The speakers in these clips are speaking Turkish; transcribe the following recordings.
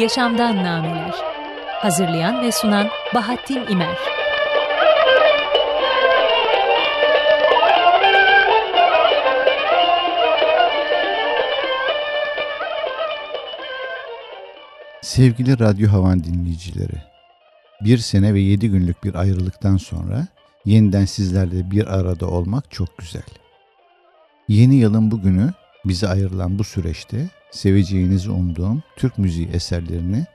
Yaşamdan Nameler Hazırlayan ve sunan Bahattin İmer Sevgili Radyo Havan dinleyicileri, bir sene ve yedi günlük bir ayrılıktan sonra yeniden sizlerle bir arada olmak çok güzel. Yeni yılın bugünü bize ayrılan bu süreçte seveceğinizi umduğum Türk müziği eserlerini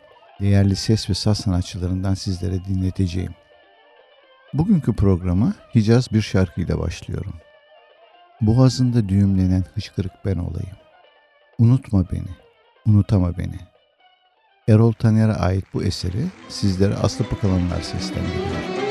değerli ses ve saz sanatçılarından sizlere dinleteceğim. Bugünkü programa Hicaz bir şarkıyla başlıyorum. Boğazında düğümlenen hıçkırık ben olayım. Unutma beni, unutama beni. Erol Taner'e ait bu eseri sizlere Aslı Pakalanlar seslendiriyor.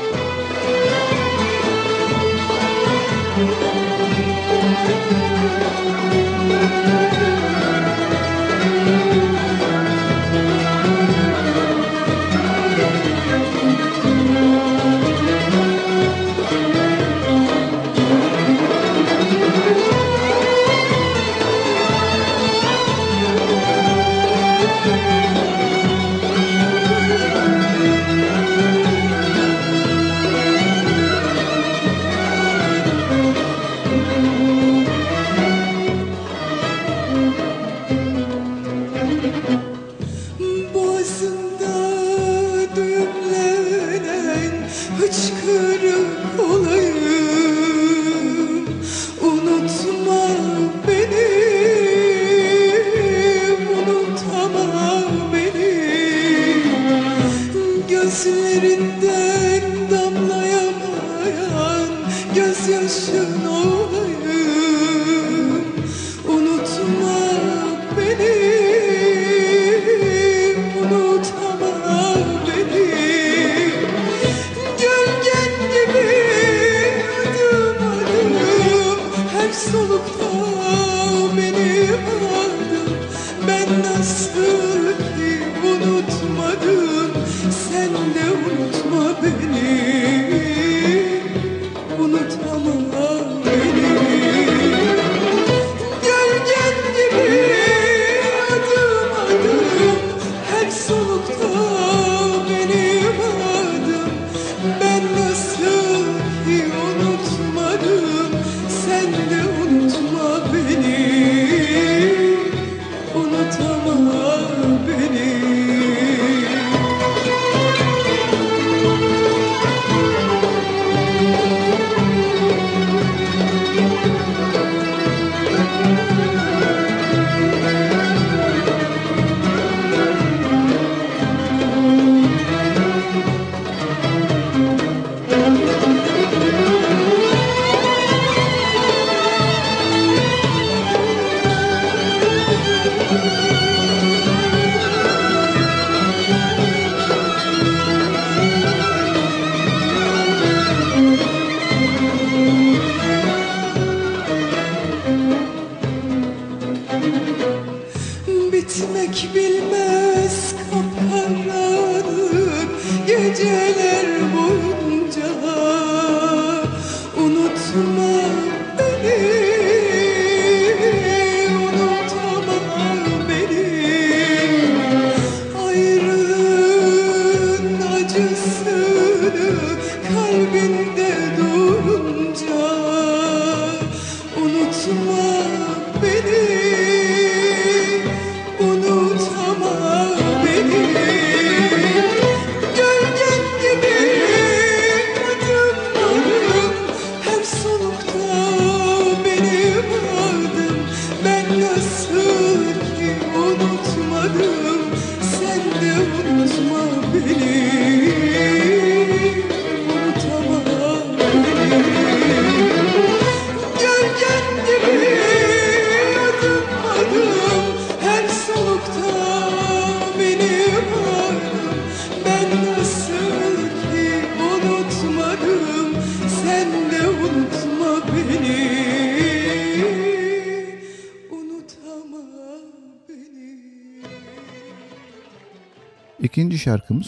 geceler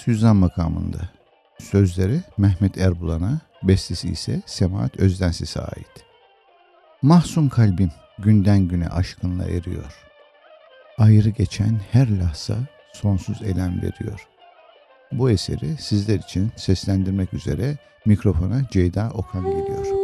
Hüzzam makamında. Sözleri Mehmet Erbulan'a, bestesi ise Semahat Özdensis'e ait. Mahzun kalbim günden güne aşkınla eriyor. Ayrı geçen her lahza sonsuz elem veriyor. Bu eseri sizler için seslendirmek üzere mikrofona Ceyda Okan geliyor.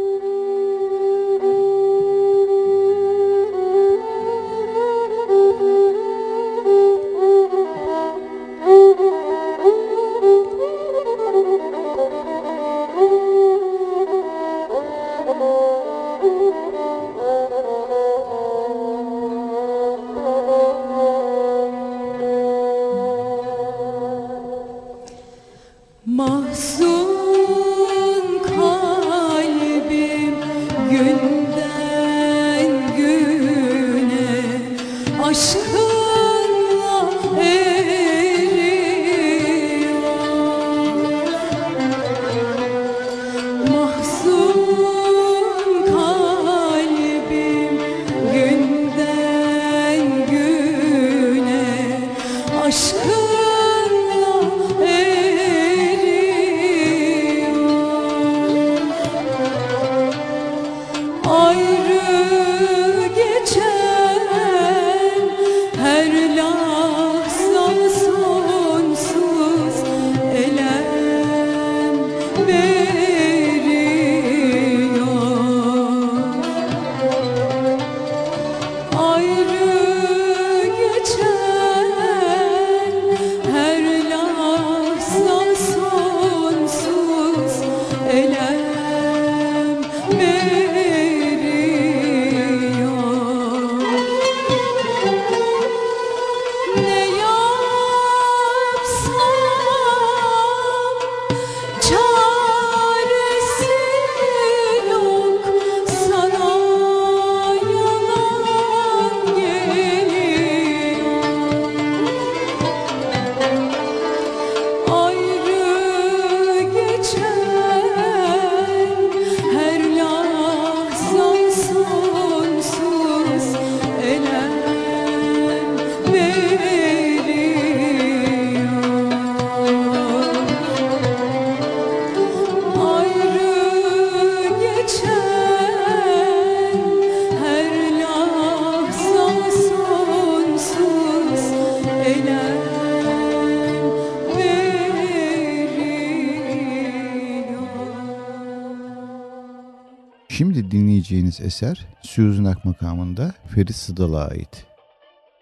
Dinleyeceğiniz eser Süzünak makamında Ferit Sıdal'a ait.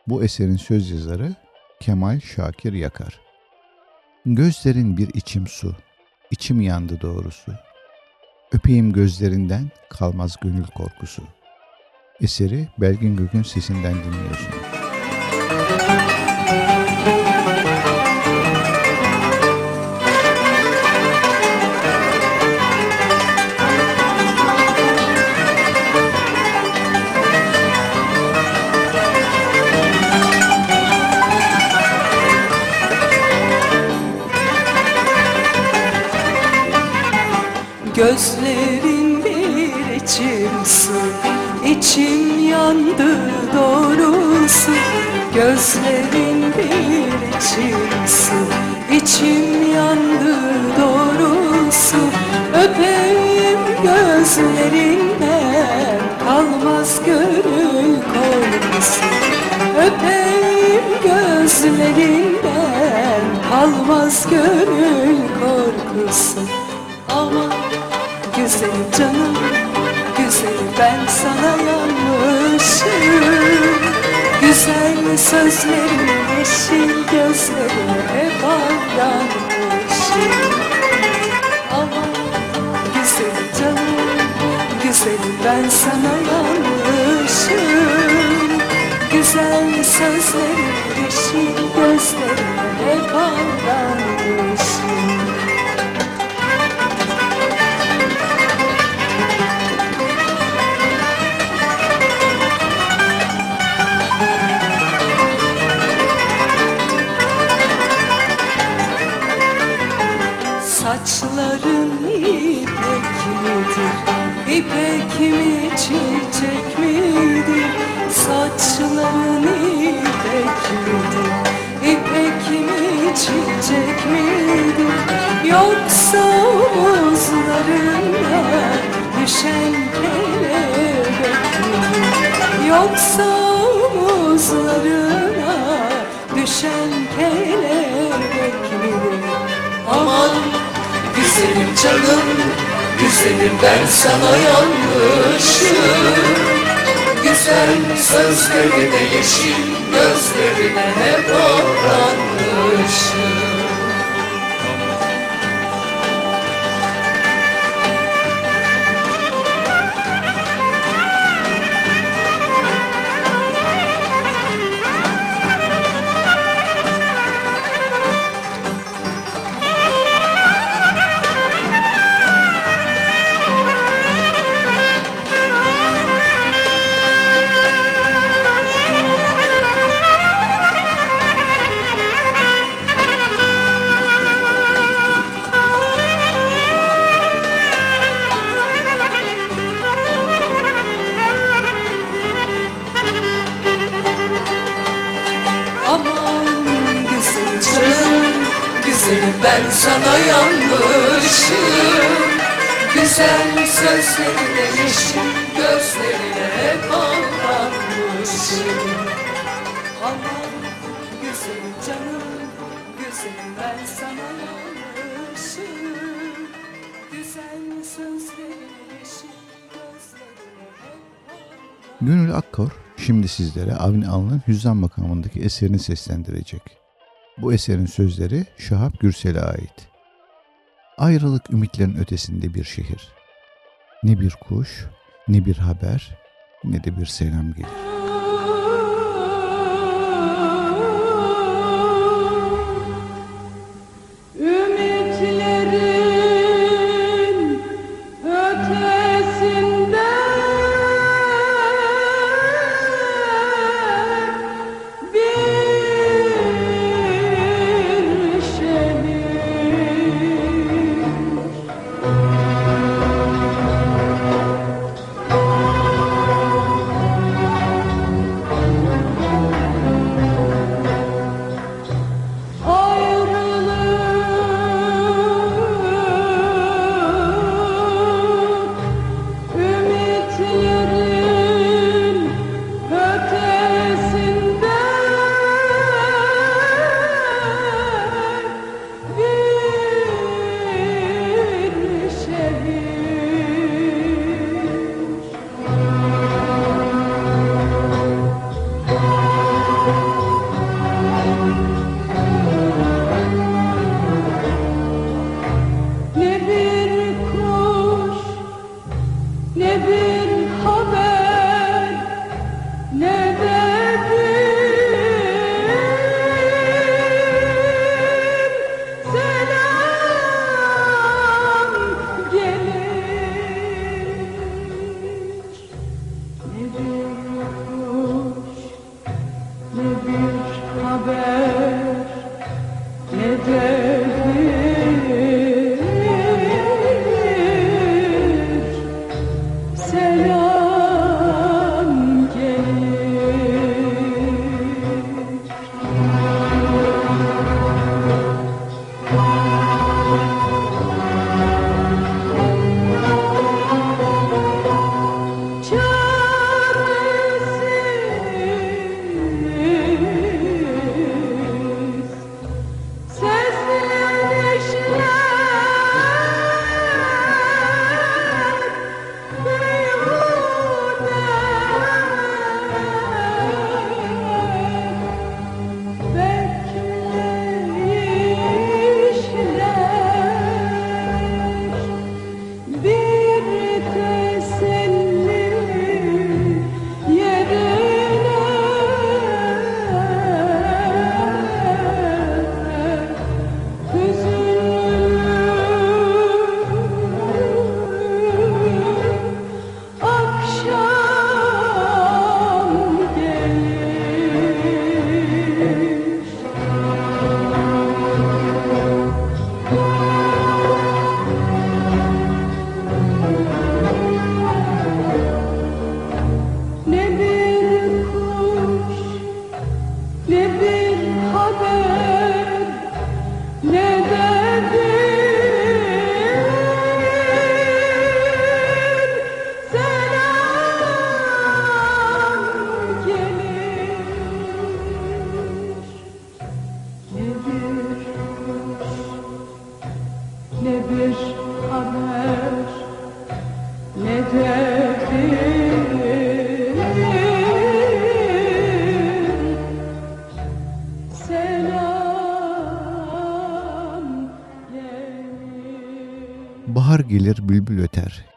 Bu eserin söz yazarı Kemal Şakir Yakar. Gözlerin bir içim su, içim yandı doğrusu. Öpeyim gözlerinden kalmaz gönül korkusu. Eseri Belgin Gök'ün sesinden dinliyorsunuz. Gözlerin bir içim su içim yandı doğrusu. Öpeyim gözlerinden Kalmaz gönül korkusu Öpeyim gözlerinden Kalmaz gönül korkusu. Ama güzelim canım Güzelim ben sana yanmışım Güzel sözlerim yeşil gözlerime bağlanmışım Ama güzelim canım Güzelim ben sana yanmışım Güzel sözlerim yeşil gözlerime bağlanmışım düşen kelebek midir? Yoksa omuzlarına düşen kelebek midir Aman güzelim canım Güzelim ben sana yanmışım Güzel sözlerine yeşil gözlerine hep aldanmışım ben sana yanmışım. Güzel sözlerine yeşil Gözlerine hep aldanmışım. Aman güzel canım Güzelim ben sana yanmışım. Güzel hep aldanmışım. Gönül Akkor şimdi sizlere Avni Alın'ın Hüzzam makamındaki eserini seslendirecek. Bu eserin sözleri Şahap Gürsel'e ait. Ayrılık ümitlerin ötesinde bir şehir. Ne bir kuş, ne bir haber, ne de bir selam gelir.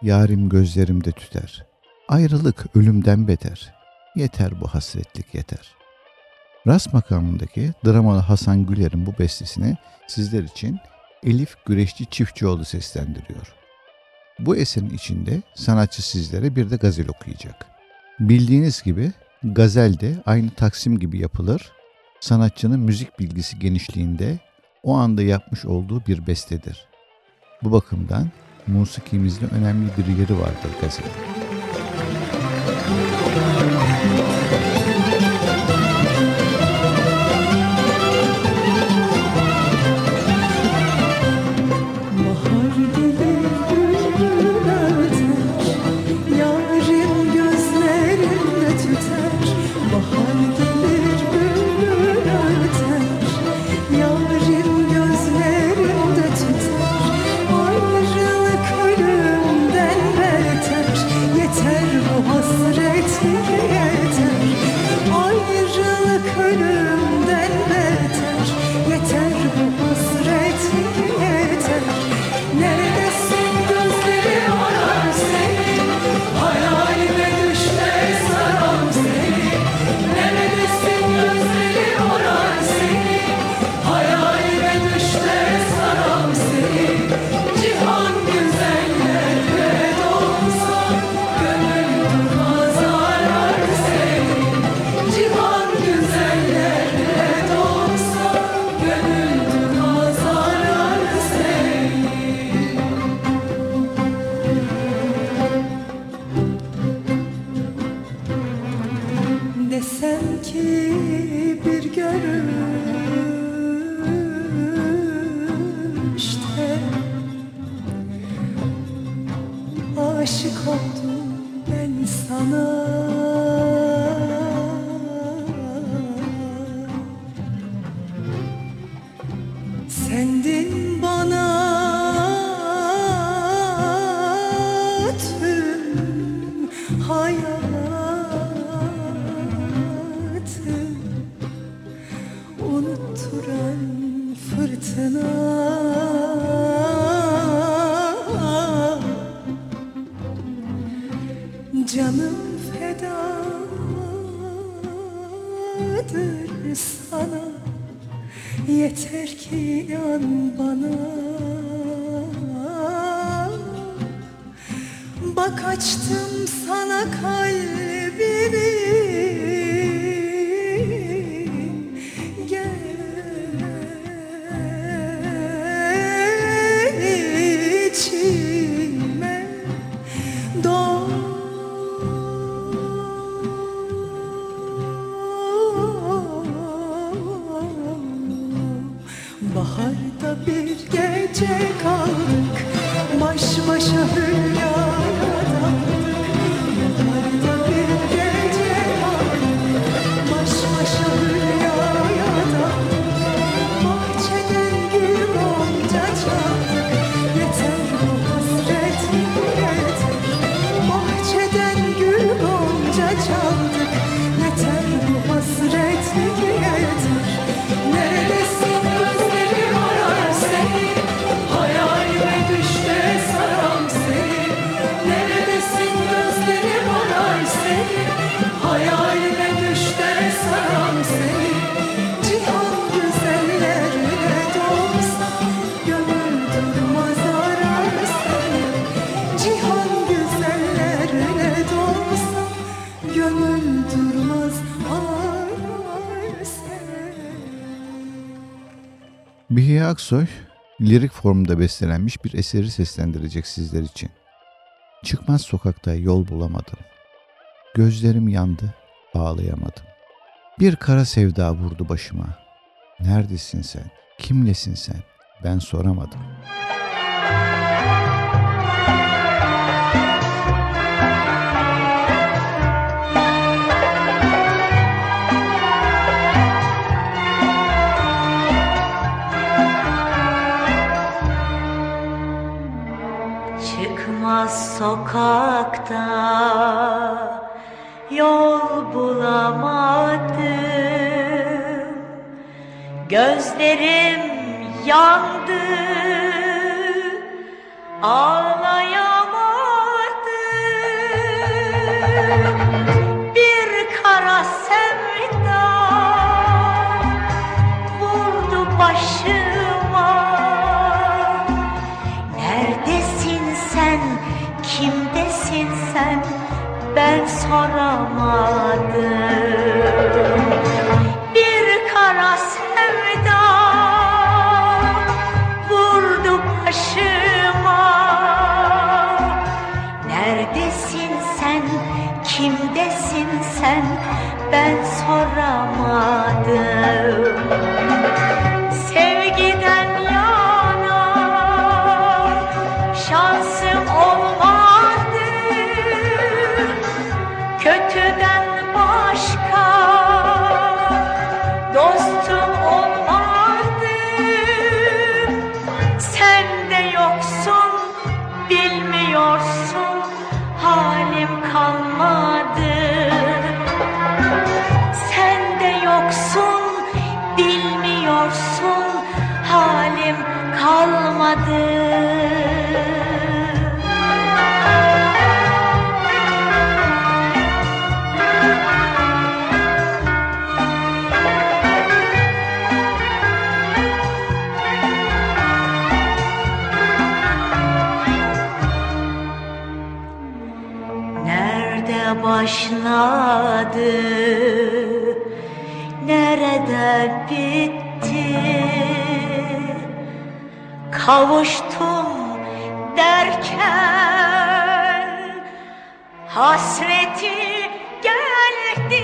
Yarim gözlerimde tüter. Ayrılık ölümden beter, yeter bu hasretlik yeter. Ras makamındaki dramalı Hasan Güler'in bu bestesini sizler için Elif Güreşçi Çiftçioğlu seslendiriyor. Bu eserin içinde sanatçı sizlere bir de gazel okuyacak. Bildiğiniz gibi gazel de aynı taksim gibi yapılır. Sanatçının müzik bilgisi genişliğinde o anda yapmış olduğu bir bestedir. Bu bakımdan musikimizde önemli bir yeri vardır gazelin. Aksoy, lirik formda bestelenmiş bir eseri seslendirecek sizler için. Çıkmaz sokakta yol bulamadım. Gözlerim yandı, ağlayamadım. Bir kara sevda vurdu başıma. Neredesin sen? Kimlesin sen? Ben soramadım. Uzakta yol bulamadım. Gözlerim yandı ağlayamadım ben soramadım. Bir kara sevda vurdu başıma. Neredesin sen, kimdesin sen? Ben soramadım başladı Nerede bitti? Kavuştum derken Hasreti geldi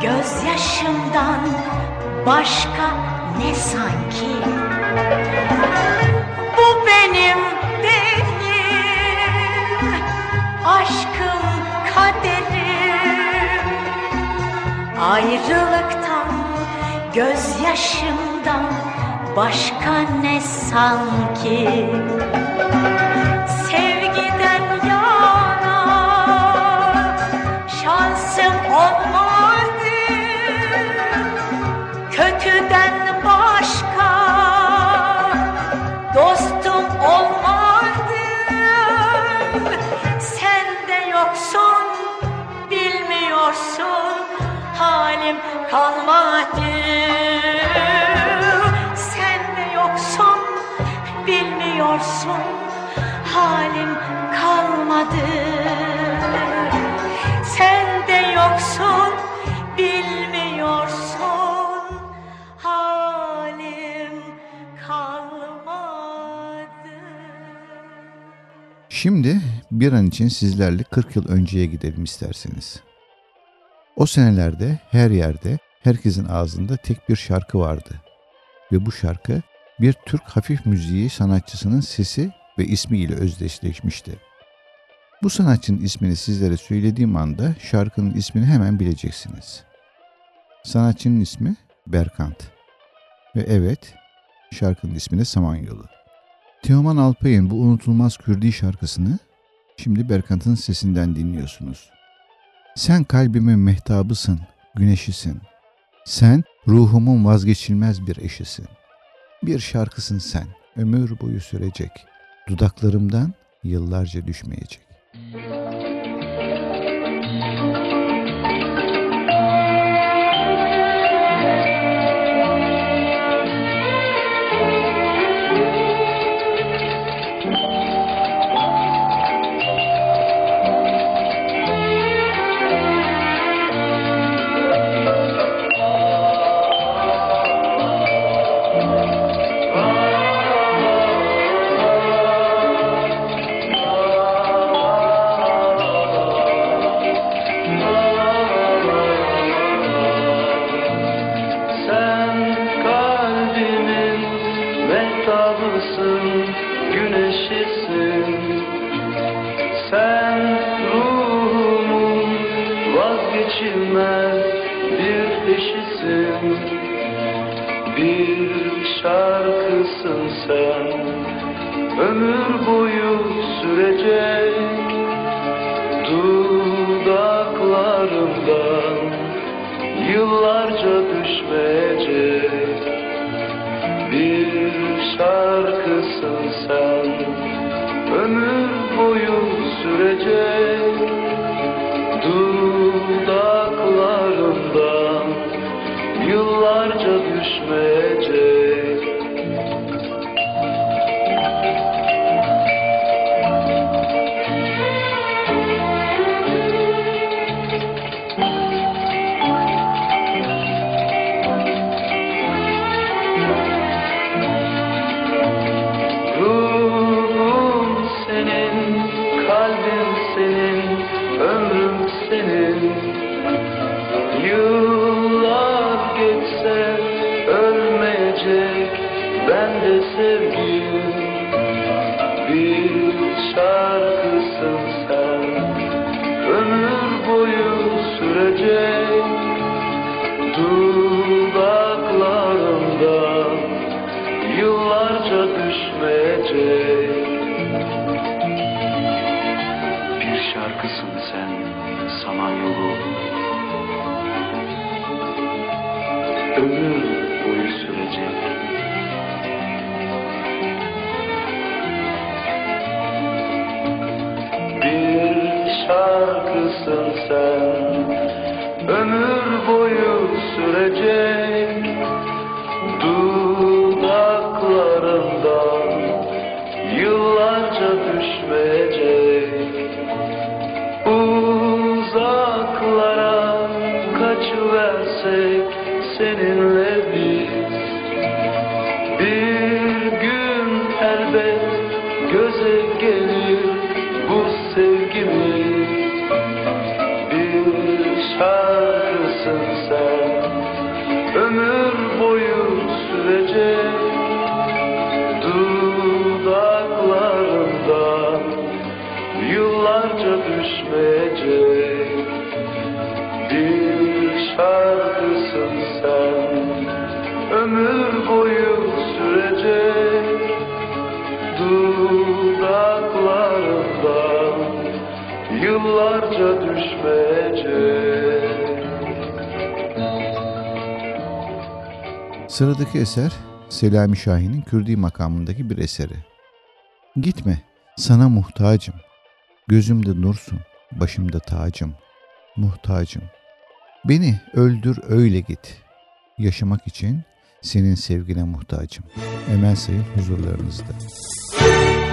gözyaşımdan başka ne sanki? Bu benim değil, aşkım kaderim. Ayrılıktan, gözyaşımdan başka ne sanki? Bir an için sizlerle 40 yıl önceye gidelim isterseniz. O senelerde her yerde herkesin ağzında tek bir şarkı vardı. Ve bu şarkı bir Türk hafif müziği sanatçısının sesi ve ismiyle özdeşleşmişti. Bu sanatçının ismini sizlere söylediğim anda şarkının ismini hemen bileceksiniz. Sanatçının ismi Berkant. Ve evet, şarkının ismi de Samanyolu. Teoman Alpay'ın bu unutulmaz Kürdi şarkısını şimdi Berkant'ın sesinden dinliyorsunuz. Sen kalbimin mehtabısın, güneşisin. Sen ruhumun vazgeçilmez bir eşisin. Bir şarkısın sen, ömür boyu sürecek. Dudaklarımdan yıllarca düşmeyecek. Sıradaki eser Selami Şahin'in Kürdi makamındaki bir eseri. Gitme, sana muhtacım. Gözümde nursun, başımda tacım. Muhtacım. Beni öldür öyle git. Yaşamak için senin sevgine muhtacım. Emel Sayın huzurlarınızda. Müzik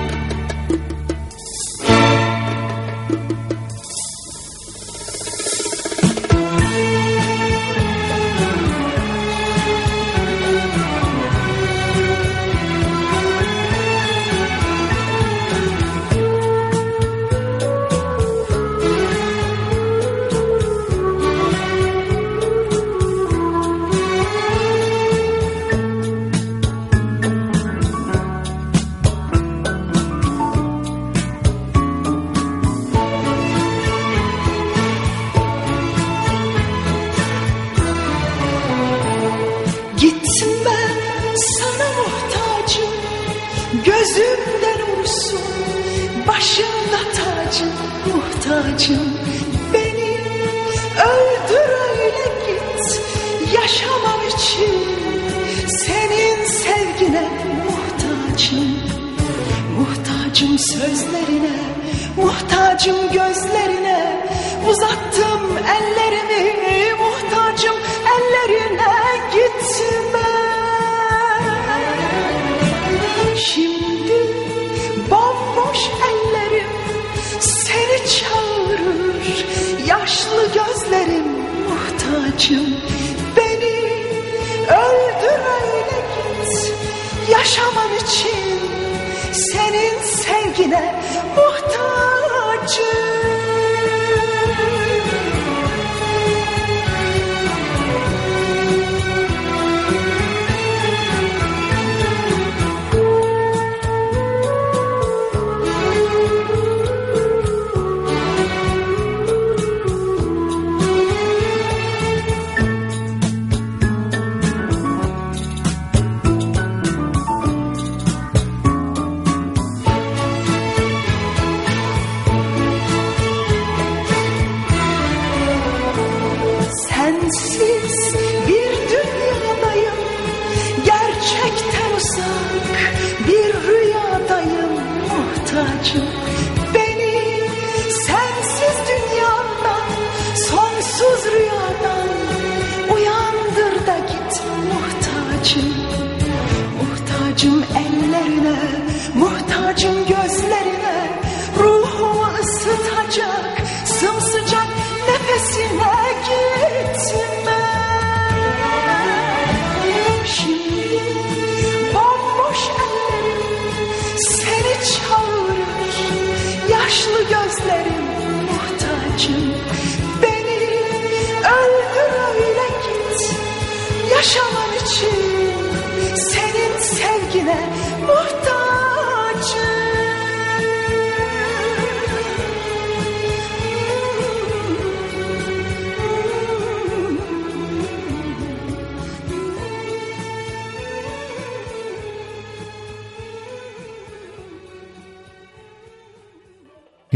Muhtacım gözlerine uzat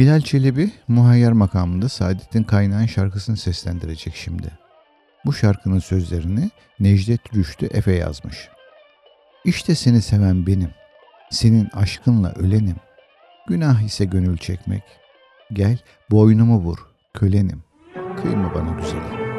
Hilal Çelebi muhayyer makamında Saadettin Kaynağ'ın şarkısını seslendirecek şimdi. Bu şarkının sözlerini Necdet Rüştü Efe yazmış. İşte seni seven benim, senin aşkınla ölenim. Günah ise gönül çekmek. Gel boynumu vur, kölenim. Kıyma bana güzelim.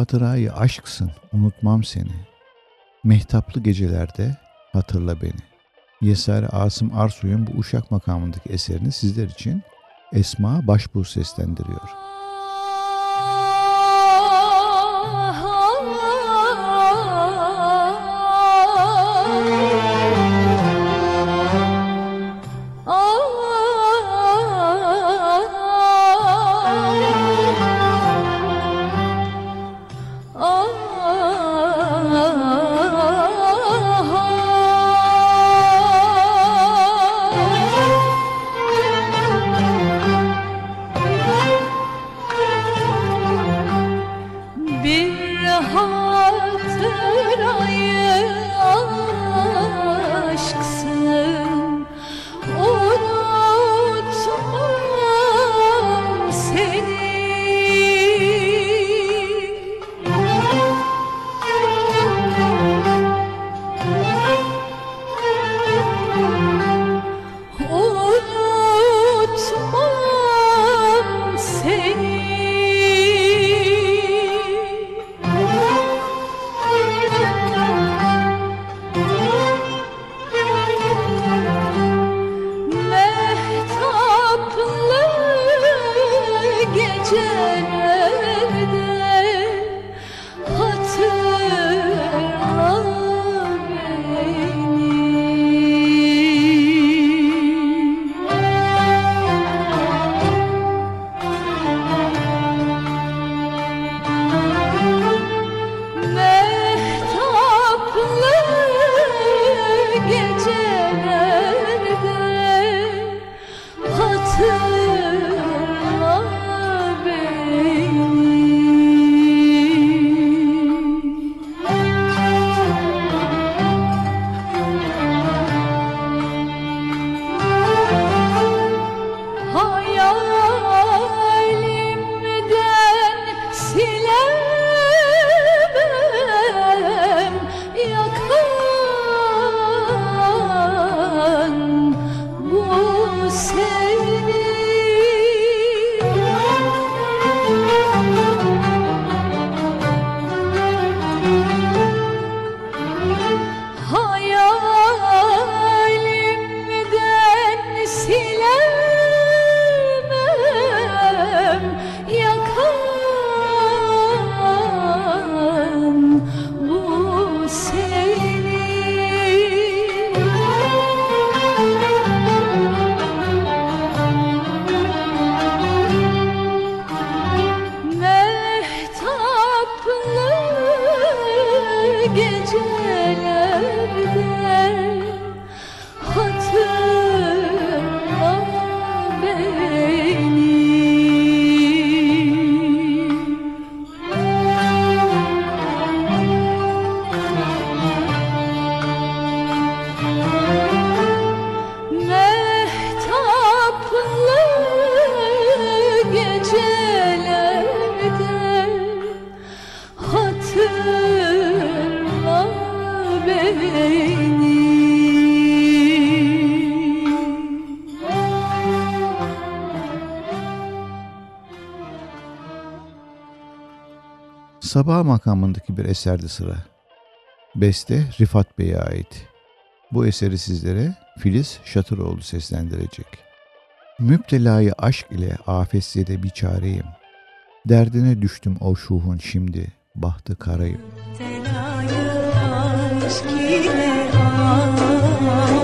Hatırayı aşksın, unutmam seni. Mehtaplı gecelerde hatırla beni. Yesari Asım Arsoy'un bu Uşak makamındaki eserini sizler için Esma Başbuğ seslendiriyor. Sabah makamındaki bir eserde sıra. Beste Rifat Bey'e ait. Bu eseri sizlere Filiz Şatıroğlu seslendirecek. Müptelayı aşk ile afetzede bir çareyim. Derdine düştüm o şuhun şimdi, bahtı karayım. Telayı aşk ile afetse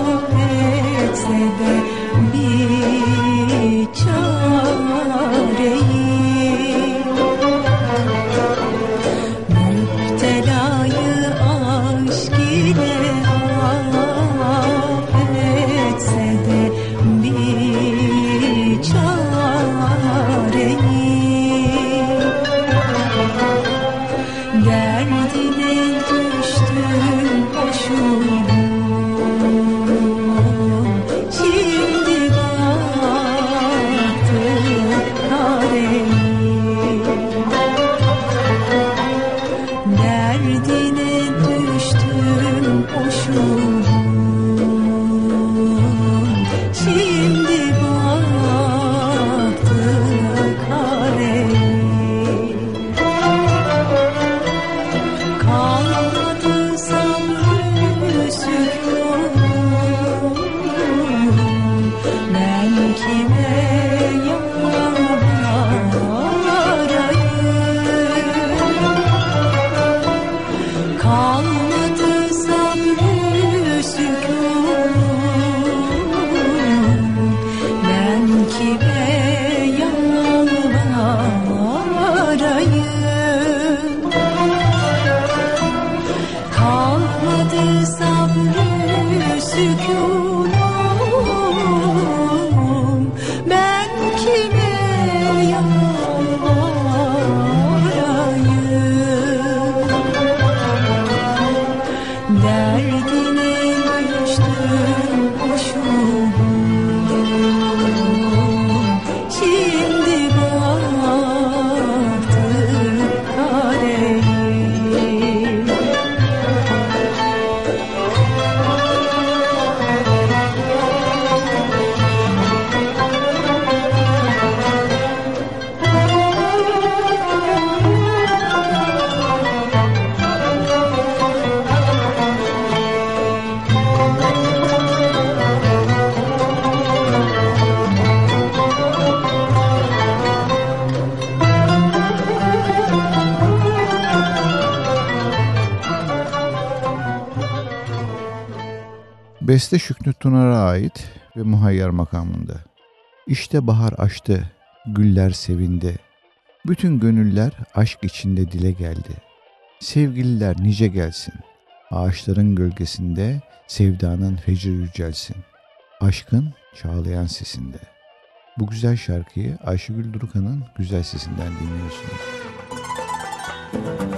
Beste Şükrü Tunar'a ait ve muhayyer makamında. İşte bahar açtı, güller sevindi. Bütün gönüller aşk içinde dile geldi. Sevgililer nice gelsin. Ağaçların gölgesinde sevdanın fecri yücelsin. Aşkın çağlayan sesinde. Bu güzel şarkıyı Ayşegül Durukan'ın güzel sesinden dinliyorsunuz. İşte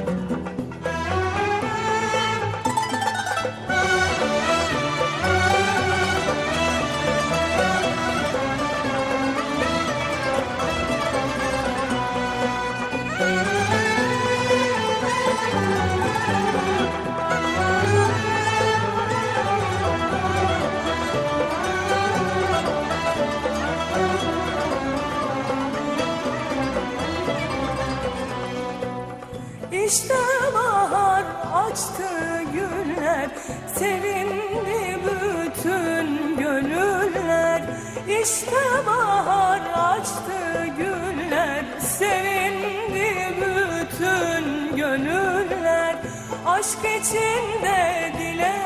Aşk içinde dile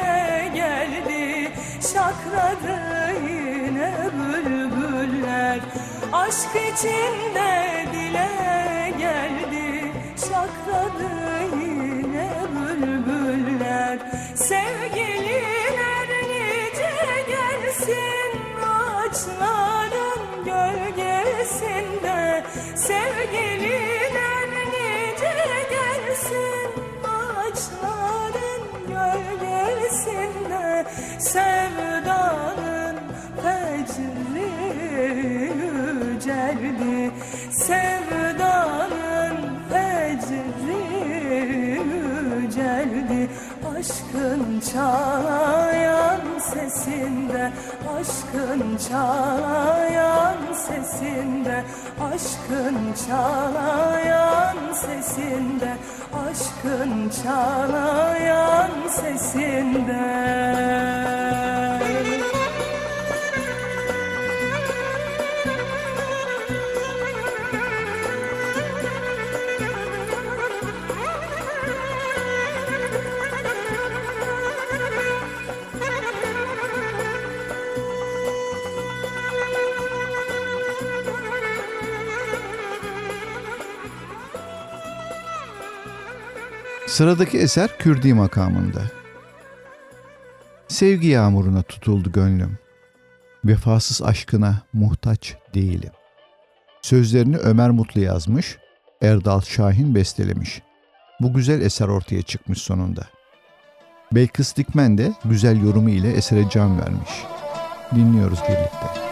geldi. Şakladı yine bülbüller. Aşk içinde dile geldi. Şakladı yine bülbüller. Sevgililer nice gelsin Ağaçların gölgesinde. Sevgililer sesi sesinde Aşkın çağlayan sesinde Aşkın çağlayan sesinde Aşkın çağlayan sesinde Sıradaki eser Kürdi makamında. Sevgi yağmuruna tutuldu gönlüm. Vefasız aşkına muhtaç değilim. Sözlerini Ömer Mutlu yazmış, Erdal Şahin bestelemiş. Bu güzel eser ortaya çıkmış sonunda. Belkıs Dikmen de güzel yorumu ile esere can vermiş. Dinliyoruz birlikte.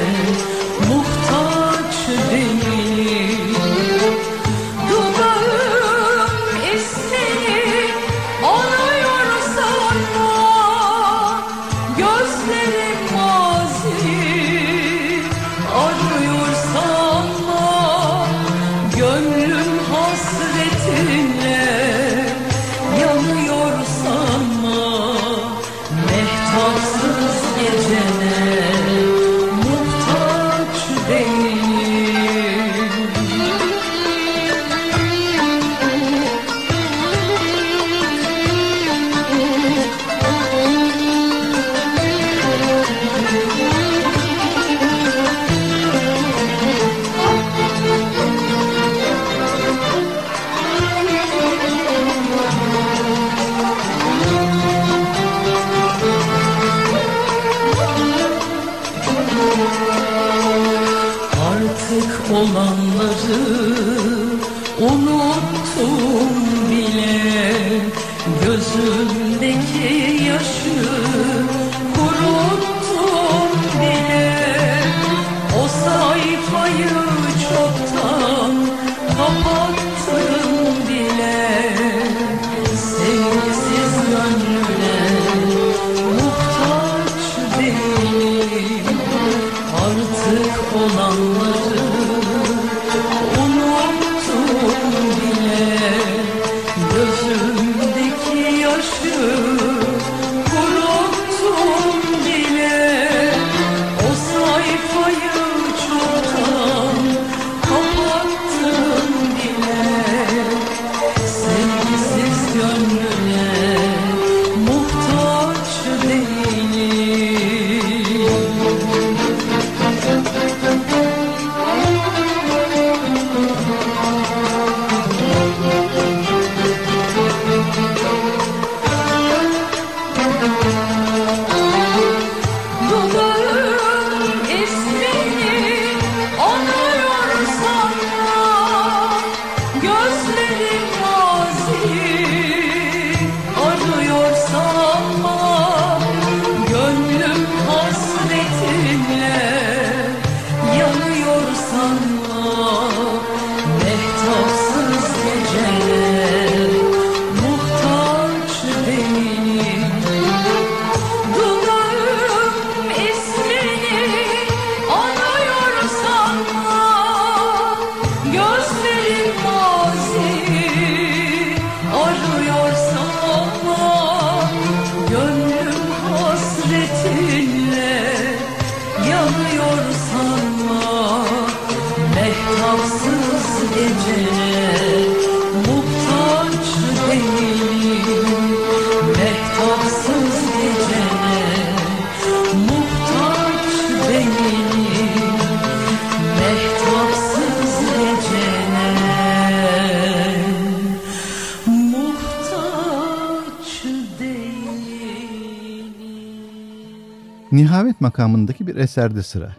makamındaki bir eserde sıra.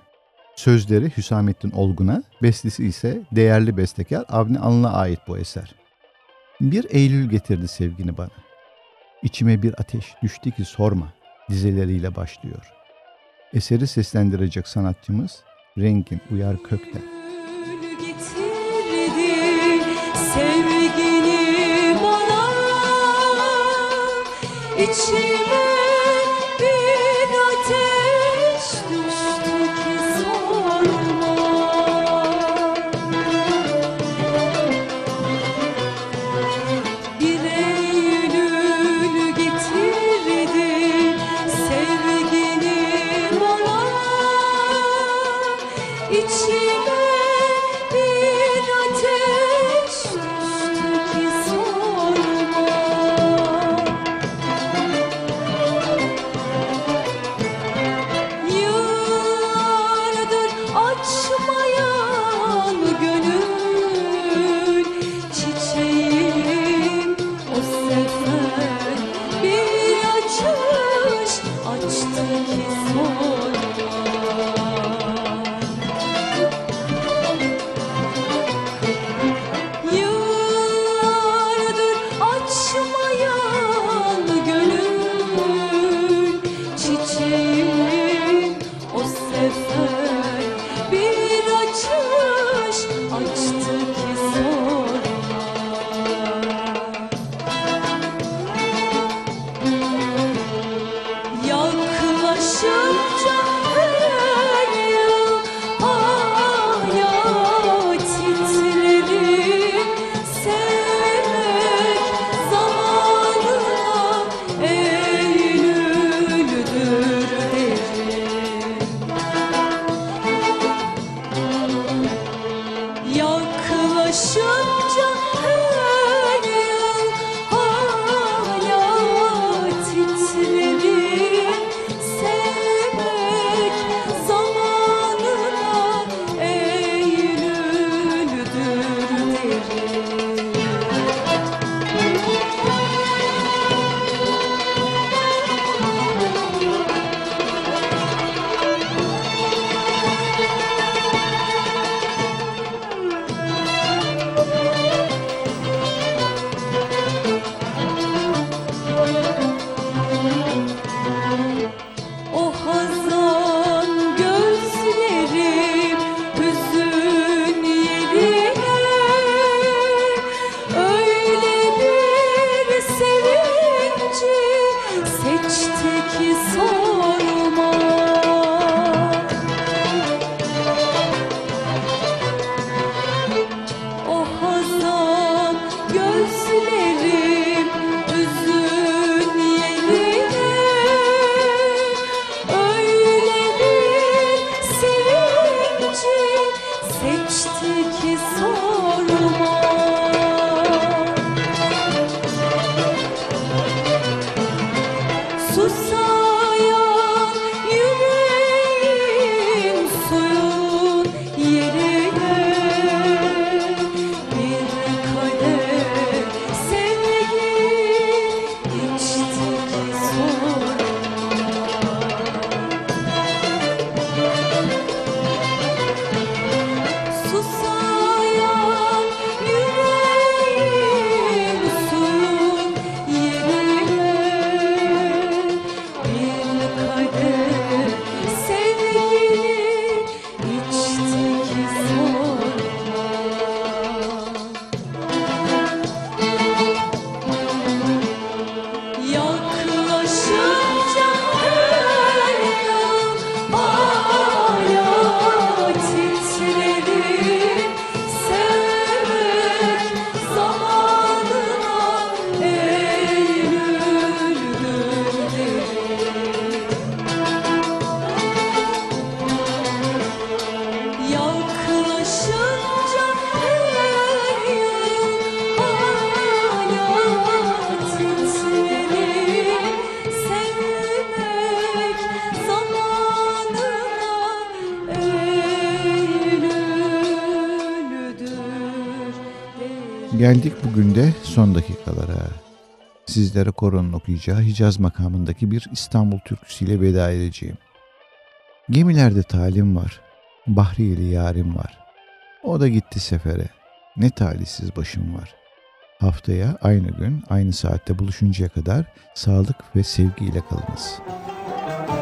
Sözleri Hüsamettin Olgun'a, bestesi ise değerli bestekar Avni Alın'a ait bu eser. Bir Eylül getirdi sevgini bana. İçime bir ateş düştü ki sorma dizeleriyle başlıyor. Eseri seslendirecek sanatçımız Rengin Uyar Kökten. sevgini bana içime son dakikalara. Sizlere koronun okuyacağı Hicaz makamındaki bir İstanbul türküsüyle veda edeceğim. Gemilerde talim var, Bahriyeli yarim var. O da gitti sefere, ne talihsiz başım var. Haftaya aynı gün, aynı saatte buluşuncaya kadar sağlık ve sevgiyle kalınız. Hani